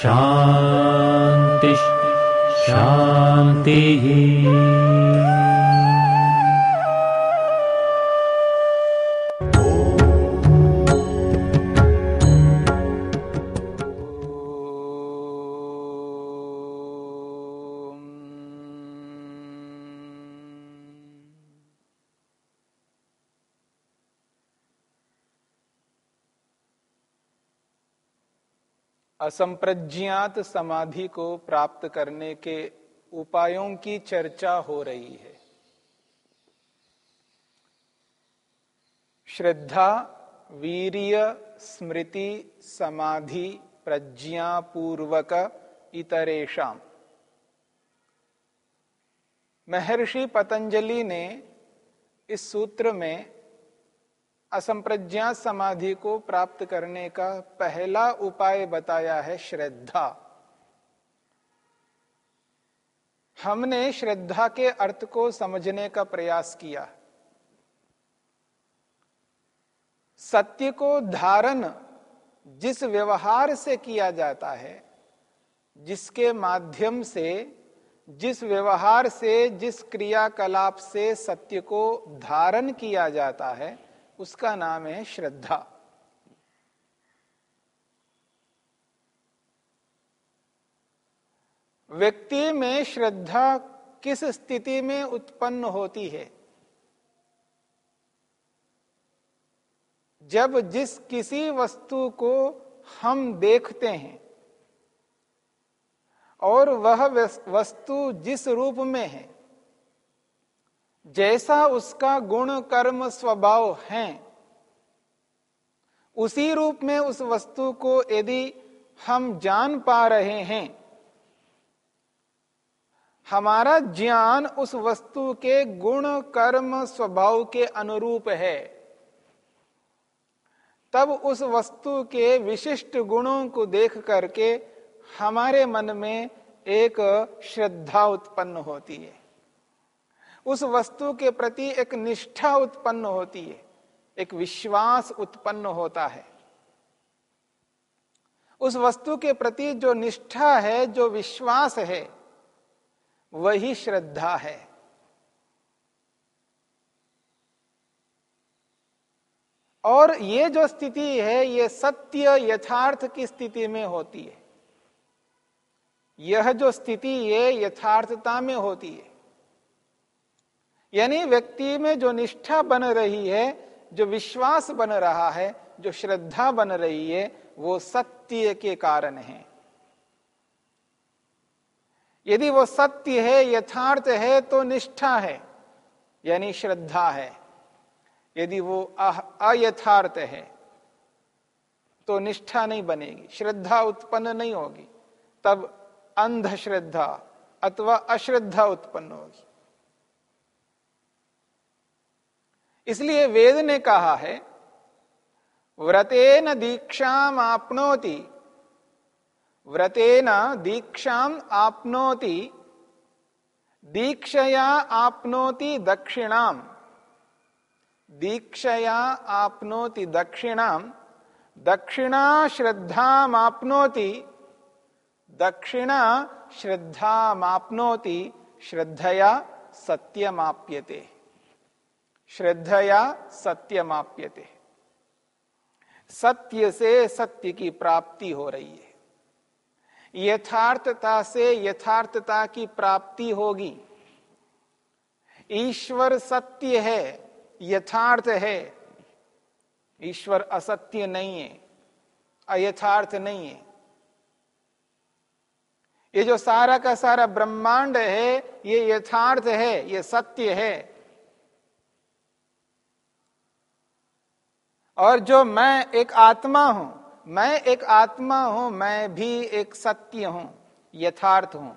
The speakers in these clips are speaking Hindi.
शान्तिः शान्तिः असंप्रज्ञात समाधि को प्राप्त करने के उपायों की चर्चा हो रही है। श्रद्धा, वीर्य, स्मृति, समाधि, प्रज्ञा पूर्वक इतरेशम महर्षि पतंजलि ने इस सूत्र में असंप्रज्ञा समाधि को प्राप्त करने का पहला उपाय बताया है श्रद्धा। हमने श्रद्धा के अर्थ को समझने का प्रयास किया। सत्य को धारण जिस व्यवहार से किया जाता है, जिसके माध्यम से, जिस व्यवहार से, जिस क्रियाकलाप से सत्य को धारण किया जाता है उसका नाम है श्रद्धा। व्यक्ति में श्रद्धा किस स्थिति में उत्पन्न होती है? जब जिस किसी वस्तु को हम देखते हैं और वह वस्तु जिस रूप में है जैसा उसका गुण, कर्म, स्वभाव है, उसी रूप में उस वस्तु को यदि हम जान पा रहे हैं, हमारा ज्ञान उस वस्तु के गुण, कर्म, स्वभाव के अनुरूप है। तब उस वस्तु के विशिष्ट गुणों को देख करके हमारे मन में एक श्रद्धा उत्पन्न होती है। उस वस्तु के प्रति एक निष्ठा उत्पन्न होती है, एक विश्वास उत्पन्न होता है। उस वस्तु के प्रति जो निष्ठा है, जो विश्वास है, वही श्रद्धा है। और ये जो स्थिति है, ये सत्य यथार्थ की स्थिति में होती है। यह जो स्थिति है, यथार्थता में होती है। यानी व्यक्ति में जो निष्ठा बन रही है, जो विश्वास बन रहा है, जो श्रद्धा बन रही है, वो सत्य के कारण है। यदि वो सत्य है, यथार्थ है तो निष्ठा है, यानी श्रद्धा है। यदि वो अयथार्थ है तो निष्ठा नहीं बनेगी, श्रद्धा उत्पन्न नहीं होगी, तब अंधश्रद्धा अथवा अश्रद्धा उत्पन्न होगी। इसलिए वेद ने कहा है, व्रतेन दीक्षा आपनोति, व्रतेन दीक्षा आपनोति, दीक्षया आपनोति दक्षिणाम, दीक्षया आपनोति दक्षिणाम, दक्षिणा श्रद्धा आपनोति, दक्षिणा श्रद्धा आपनोति, श्रद्धया सत्यमाप्यते। श्रद्धया सत्य माप्यते सत्य से सत्य की प्राप्ति हो रही है। यथार्थता से यथार्थता की प्राप्ति होगी। ईश्वर सत्य है, यथार्थ है। ईश्वर असत्य नहीं है, अयथार्थ नहीं है। ये जो सारा का सारा ब्रह्मांड है, ये यथार्थ है, ये सत्य है। और जो मैं एक आत्मा हूँ, मैं एक आत्मा हूँ, मैं भी एक सत्य हूँ, यथार्थ हूँ।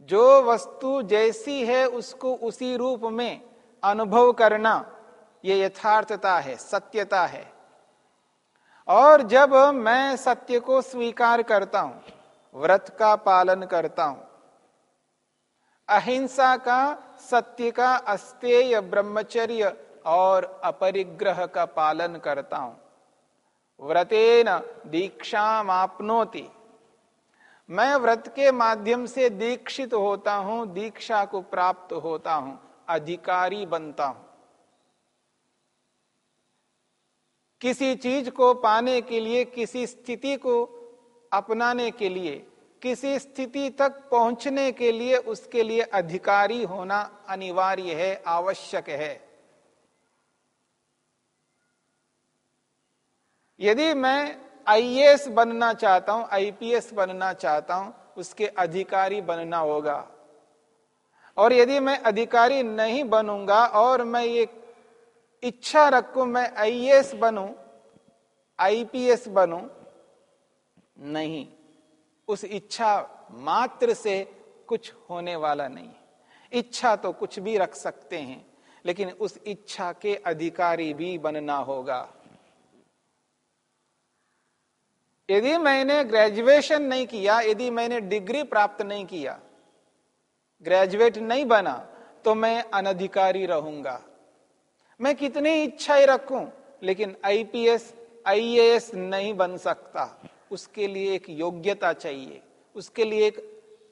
जो वस्तु जैसी है, उसको उसी रूप में अनुभव करना, ये यथार्थता है, सत्यता है। और जब मैं सत्य को स्वीकार करता हूँ, व्रत का पालन करता हूँ, अहिंसा का, सत्य का अस्तेय ब्रह्मचर्य और अपरिग्रह का पालन करता हूँ। व्रतेन दीक्षा मापनोति मैं व्रत के माध्यम से दीक्षित होता हूँ, दीक्षा को प्राप्त होता हूँ, अधिकारी बनता हूँ। किसी चीज़ को पाने के लिए, किसी स्थिति को अपनाने के लिए, किसी स्थिति तक पहुँचने के लिए उसके लिए अधिकारी होना अनिवार्य है, आवश्यक है। यदि मैं आईएएस बनना चाहता हूँ आईपीएस बनना चाहता हूँ, उसके अधिकारी बनना होगा। और यदि मैं अधिकारी नहीं बनूँगा और मैं ये इच्छा रखू मैं आईएएस बनूं आईपीएस बनूं, नहीं। उस इच्छा मात्र से कुछ होने वाला नहीं। इच्छा तो कुछ भी रख सकते हैं, लेकिन उस इच्छा के अधिकारी भी बनना होगा। यदि मैंने ग्रेजुएशन नहीं किया, यदि मैंने डिग्री प्राप्त नहीं किया ग्रेजुएट नहीं बना तो मैं अनधिकारी रहूँगा। मैं कितनी इच्छाएँ रखूँ, लेकिन आईपीएस आईएएस नहीं बन सकता। उसके लिए एक योग्यता चाहिए, उसके लिए एक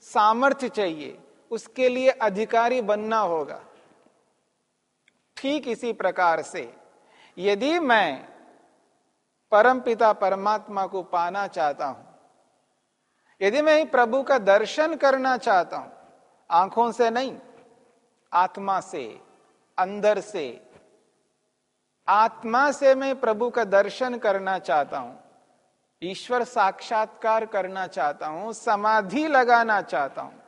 सामर्थ्य चाहिए, उसके लिए अधिकारी बनना होगा। ठीक इसी प्रकार से, यदि मैं परम पिता परमात्मा को पाना चाहता हूँ। यदि मैं प्रभु का दर्शन करना चाहता हूँ, आँखों से नहीं, आत्मा से, अंदर से, आत्मा से मैं प्रभु का दर्शन करना चाहता हूँ, ईश्वर साक्षात्कार करना चाहता हूँ, समाधि लगाना चाहता हूँ,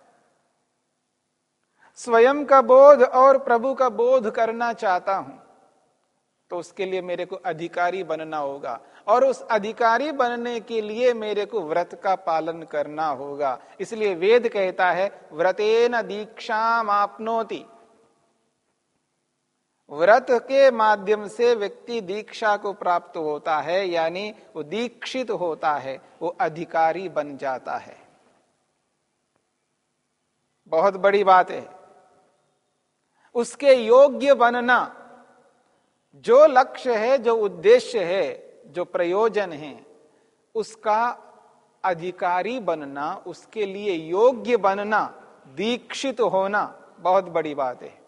स्वयं का बोध और प्रभु का बोध करना चाहता हूँ तो उसके लिए मेरे को अधिकारी बनना होगा। और उस अधिकारी बनने के लिए मेरे को व्रत का पालन करना होगा। इसलिए वेद कहता है, व्रतेन दीक्षा आपनोति। व्रत के माध्यम से व्यक्ति दीक्षा को प्राप्त होता है, यानी वो दीक्षित होता है, वो अधिकारी बन जाता है। बहुत बड़ी बात है। उसके योग्य बनना जो लक्ष्य है, जो उद्देश्य है, जो प्रयोजन है, उसका अधिकारी बनना, उसके लिए योग्य बनना, दीक्षित होना बहुत बड़ी बात है।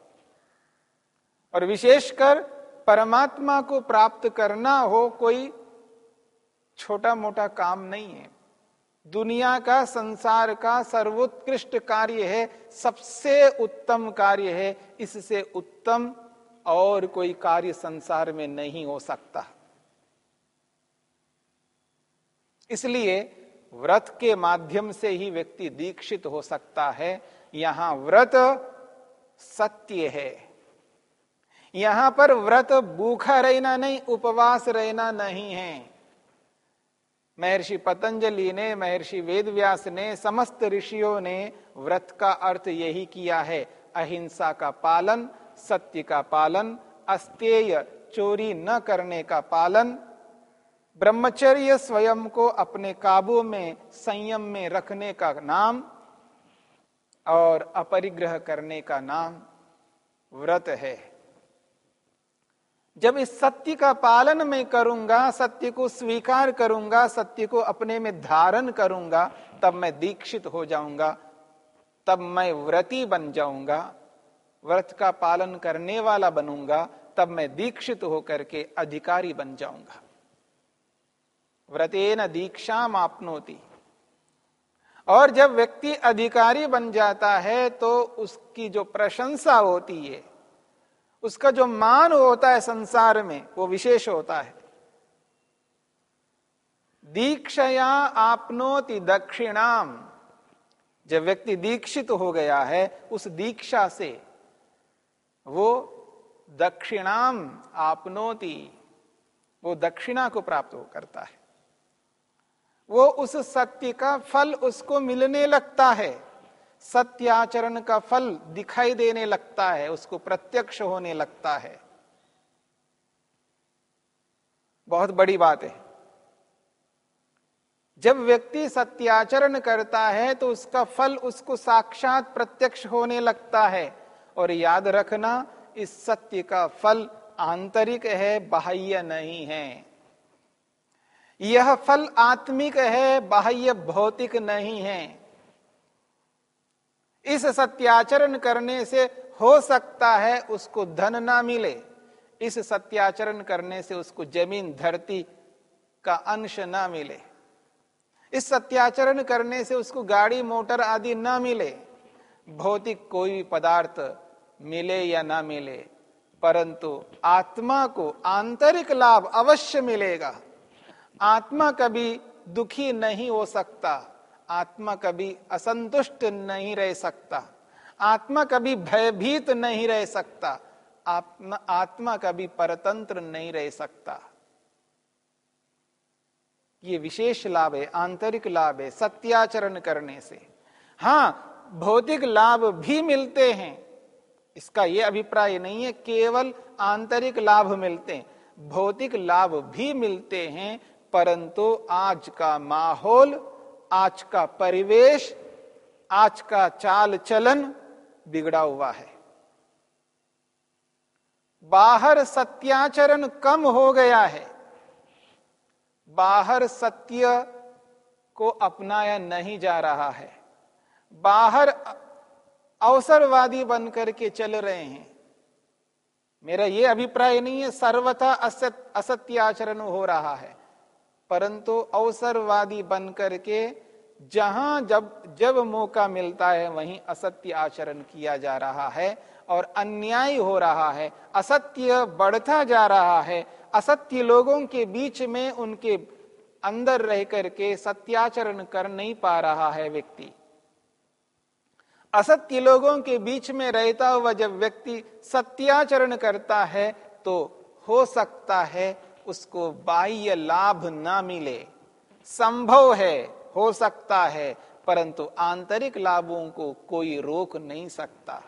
और विशेषकर परमात्मा को प्राप्त करना हो कोई छोटा मोटा काम नहीं है। दुनिया का, संसार का सर्वोत्कृष्ट कार्य है, सबसे उत्तम कार्य है, इससे उत्तम और कोई कार्य संसार में नहीं हो सकता। इसलिए व्रत के माध्यम से ही व्यक्ति दीक्षित हो सकता है। यहाँ व्रत सत्य है। यहाँ पर व्रत भूखा रहना नहीं, उपवास रहना नहीं है। महर्षि पतंजलि ने, महर्षि वेदव्यास ने, समस्त ऋषियों ने व्रत का अर्थ यही किया है। अहिंसा का पालन सत्य का पालन, अस्तेय चोरी न करने का पालन, ब्रह्मचर्य स्वयं को अपने काबू में, संयम में रखने का नाम और अपरिग्रह करने का नाम व्रत है। जब इस सत्य का पालन मैं करूँगा, सत्य को स्वीकार करूँगा, सत्य को अपने में धारण करूँगा, तब मैं दीक्षित हो जाऊँगा, तब मैं व्रती बन जाऊँगा। व्रत का पालन करने वाला बनूँगा, तब मैं दीक्षित होकर के अधिकारी बन जाऊँगा। व्रतेन दीक्षा मापनोती और जब व्यक्ति अधिकारी बन जाता है तो उसकी जो प्रशंसा होती है, उसका जो मान होता है संसार में, वो विशेष होता है। दीक्षया आपनोति दक्षिणाम। जब व्यक्ति दीक्षित हो गया है, उस दीक्षा से वो दक्षिणाम आपनोति, वो दक्षिणा को प्राप्त हो करता है। वो उस सत्य का फल उसको मिलने लगता है, सत्याचरण का फल दिखाई देने लगता है, उसको प्रत्यक्ष होने लगता है। बहुत बड़ी बात है। जब व्यक्ति सत्याचरण करता है तो उसका फल उसको साक्षात प्रत्यक्ष होने लगता है। और याद रखना, इस सत्य का फल आंतरिक है, बाह्य नहीं है। यह फल आत्मिक है, बाह्य भौतिक नहीं है। इस सत्याचरण करने से हो सकता है उसको धन ना मिले। इस सत्याचरण करने से उसको ज़मीन धरती का अंश ना मिले। इस सत्याचरण करने से उसको गाड़ी, मोटर आदि ना मिले। भौतिक कोई पदार्थ मिले या ना मिले, परंतु आत्मा को आंतरिक लाभ अवश्य मिलेगा। आत्मा कभी दुखी नहीं हो सकता, आत्मा कभी असंतुष्ट नहीं रह सकता, आत्मा कभी भयभीत नहीं रह सकता, आत्मा आत्मा कभी परतंत्र नहीं रह सकता। ये विशेष लाभ है, आंतरिक लाभ है, सत्याचरण करने से। हाँ, भौतिक लाभ भी मिलते हैं इसका यह अभिप्राय नहीं है, केवल आंतरिक लाभ मिलते हैं, भौतिक लाभ भी मिलते हैं, परंतु आज का माहौल, आज का परिवेश, आज का चाल चलन बिगड़ा हुआ है। बाहर सत्याचरण कम हो गया है। बाहर सत्य को अपनाया नहीं जा रहा है। बाहर अवसरवादी बनकर के चल रहे हैं। मेरा यह अभिप्राय नहीं है, सर्वथा असत, असत्य आचरण हो रहा है। परंतु अवसरवादी बनकर के जहाँ जब जब मौका मिलता है, वहीं असत्य आचरण किया जा रहा है और अन्याय हो रहा है। असत्य बढ़ता जा रहा है। असत्य लोगों के बीच में उनके अंदर रह करके सत्याचरण कर नहीं पा रहा है व्यक्ति। असत्य लोगों के बीच में रहता हुआ जब व्यक्ति सत्याचरण करता है तो हो सकता है उसको बाह्य लाभ ना मिले। संभव है, हो सकता है, परंतु आंतरिक लाभों को कोई रोक नहीं सकता।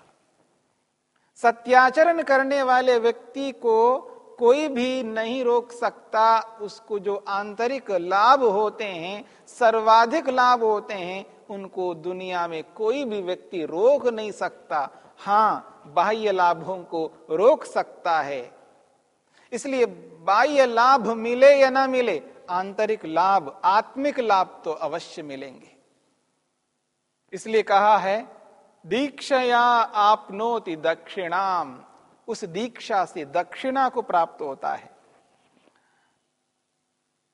सत्याचरण करने वाले व्यक्ति को कोई भी नहीं रोक सकता। उसको जो आंतरिक लाभ होते हैं, सर्वाधिक लाभ होते हैं उनको दुनिया में कोई भी व्यक्ति रोक नहीं सकता। हाँ बाह्य लाभों को रोक सकता है। इसलिए बाह्य लाभ मिले या ना मिले, आंतरिक लाभ, आत्मिक लाभ तो अवश्य मिलेंगे। इसलिए कहा है, दीक्षया आपनोति दक्षिणाम। उस दीक्षा से दक्षिणा को प्राप्त होता है।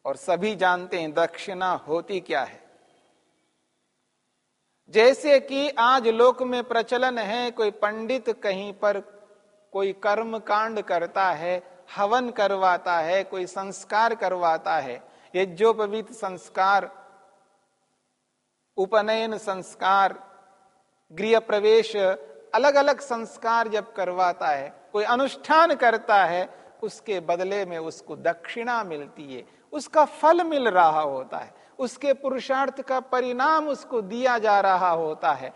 और सभी जानते हैं दक्षिणा होती क्या है। जैसे कि आज लोक में प्रचलन है, कोई पंडित कहीं पर कोई कर्म कांड करता है, हवन करवाता है, कोई संस्कार करवाता है। यज्ञोपवीत संस्कार, उपनयन संस्कार, गृह प्रवेश अलग अलग संस्कार जब करवाता है, कोई अनुष्ठान करता है, उसके बदले में उसको दक्षिणा मिलती है, उसका फल मिल रहा होता है। उसके पुरुषार्थ का परिणाम उसको दिया जा रहा होता है।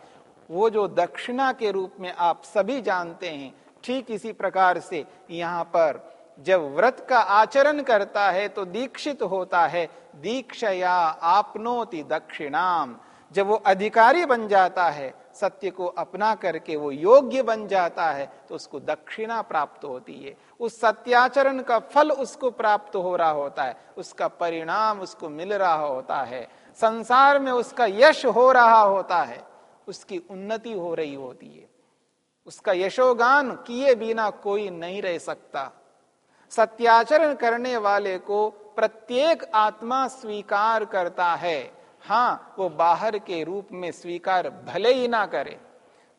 वो जो दक्षिणा के रूप में आप सभी जानते हैं, ठीक इसी प्रकार से यहाँ पर जब व्रत का आचरण करता है तो दीक्षित होता है, दीक्षया आपनोति दक्षिणाम। जब वो अधिकारी बन जाता है सत्य को अपना करके वो योग्य बन जाता है तो उसको दक्षिणा प्राप्त होती है। उस सत्याचरण का फल उसको प्राप्त हो रहा होता है, उसका परिणाम उसको मिल रहा होता है। संसार में उसका यश हो रहा होता है, उसकी उन्नति हो रही होती है। उसका यशोगान किए बिना कोई नहीं रह सकता। सत्याचरण करने वाले को प्रत्येक आत्मा स्वीकार करता है। हाँ वो बाहर के रूप में स्वीकार भले ही ना करे,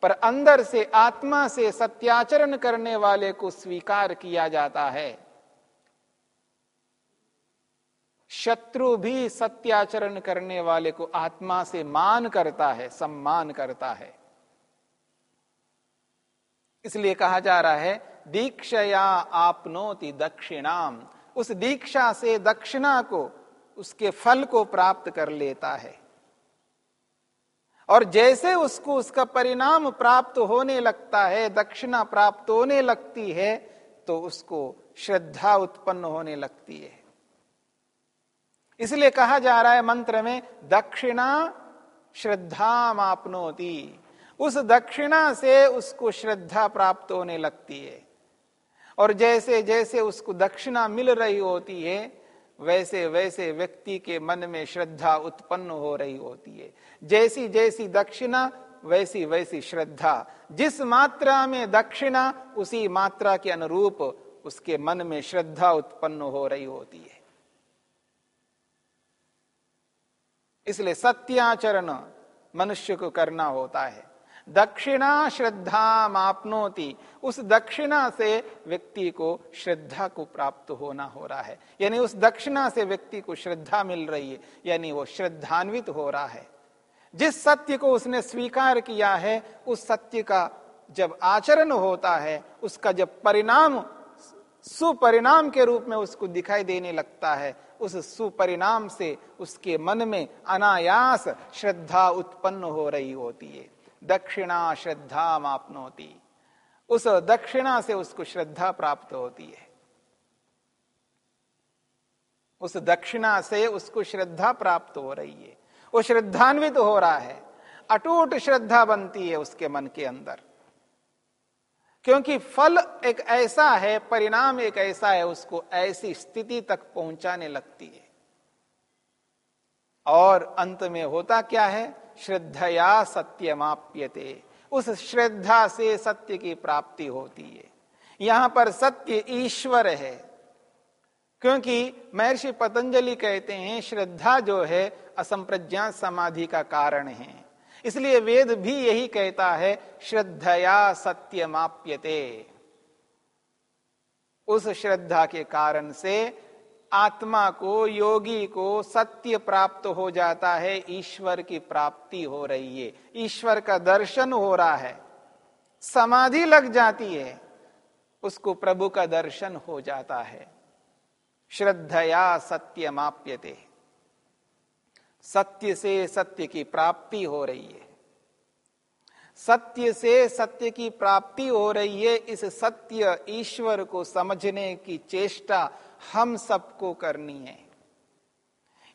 पर अंदर से आत्मा से सत्याचरण करने वाले को स्वीकार किया जाता है। शत्रु भी सत्याचरण करने वाले को आत्मा से मान करता है, सम्मान करता है। इसलिए कहा जा रहा है, दीक्षया आपनोति दक्षिणाम। उस दीक्षा से दक्षिणा को उसके फल को प्राप्त कर लेता है। और जैसे उसको उसका परिणाम प्राप्त होने लगता है, दक्षिणा प्राप्त होने लगती है तो उसको श्रद्धा उत्पन्न होने लगती है। इसलिए कहा जा रहा है मंत्र में, दक्षिणा श्रद्धा मापनोती। उस दक्षिणा से उसको श्रद्धा प्राप्त होने लगती है। और जैसे जैसे उसको दक्षिणा मिल रही होती है वैसे वैसे व्यक्ति के मन में श्रद्धा उत्पन्न हो रही होती है। जैसी जैसी दक्षिणा, वैसी वैसी श्रद्धा। जिस मात्रा में दक्षिणा, उसी मात्रा के अनुरूप उसके मन में श्रद्धा उत्पन्न हो रही होती है। इसलिए सत्याचरण मनुष्य को करना होता है। दक्षिणा श्रद्धा मापनोती। उस दक्षिणा से व्यक्ति को श्रद्धा को प्राप्त होना हो रहा है। यानी उस दक्षिणा से व्यक्ति को श्रद्धा मिल रही है। यानी वो श्रद्धान्वित हो रहा है। जिस सत्य को उसने स्वीकार किया है, उस सत्य का जब आचरण होता है, उसका जब परिणाम, सुपरिणाम के रूप में उसको दिखाई देने लगता है, उस सुपरिणाम से उसके मन में अनायास श्रद्धा उत्पन्न हो रही होती है। दक्षिणा श्रद्धा मापनोती। उस दक्षिणा से उसको श्रद्धा प्राप्त होती है। उस दक्षिणा से उसको श्रद्धा प्राप्त हो रही है। वो श्रद्धान्वित हो रहा है। अटूट श्रद्धा बनती है उसके मन के अंदर। क्योंकि फल एक ऐसा है, परिणाम एक ऐसा है, उसको ऐसी स्थिति तक पहुँचाने लगती है। और अंत में होता क्या है? श्रद्धया सत्यमाप्यते। उस श्रद्धा से सत्य की प्राप्ति होती है। यहाँ पर सत्य ईश्वर है। क्योंकि महर्षि पतंजलि कहते हैं, श्रद्धा जो है असंप्रज्ञा समाधि का कारण है। इसलिए वेद भी यही कहता है, श्रद्धया सत्यमाप्यते। उस श्रद्धा के कारण से आत्मा को, योगी को सत्य प्राप्त हो जाता है, ईश्वर की प्राप्ति हो रही है। ईश्वर का दर्शन हो रहा है। समाधि लग जाती है। उसको प्रभु का दर्शन हो जाता है। श्रद्धया सत्य माप्यते सत्य से सत्य की प्राप्ति हो रही है। सत्य से सत्य की प्राप्ति हो रही है। इस सत्य ईश्वर को समझने की चेष्टा हम सबको करनी है।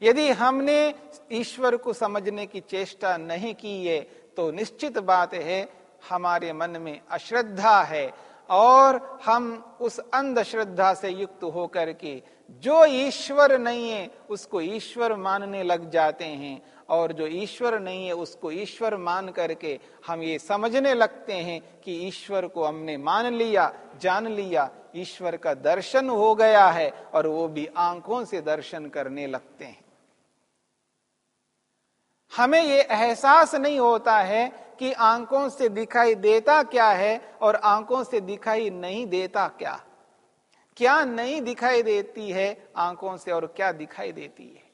यदि हमने ईश्वर को समझने की चेष्टा नहीं की है तो निश्चित बात है, हमारे मन में अश्रद्धा है और हम उस अंधश्रद्धा से युक्त होकर के, जो ईश्वर नहीं है, उसको ईश्वर मानने लग जाते हैं। और जो ईश्वर नहीं है, उसको ईश्वर मान करके हम ये समझने लगते हैं कि ईश्वर को हमने मान लिया, जान लिया, ईश्वर का दर्शन हो गया है और वो भी आँखों से दर्शन करने लगते हैं। हमें ये एहसास नहीं होता है कि आँखों से दिखाई देता क्या है और आँखों से दिखाई नहीं देता क्या। क्या नहीं दिखाई देती है आँखों से और क्या दिखाई देती है?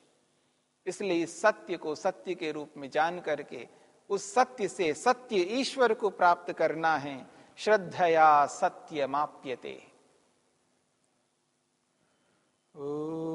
इसलिए इस सत्य को सत्य के रूप में जान करके, उस सत्य से सत्य ईश्वर को प्राप्त करना है। श्रद्धया सत्य माप्यते ओ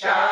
Ciao.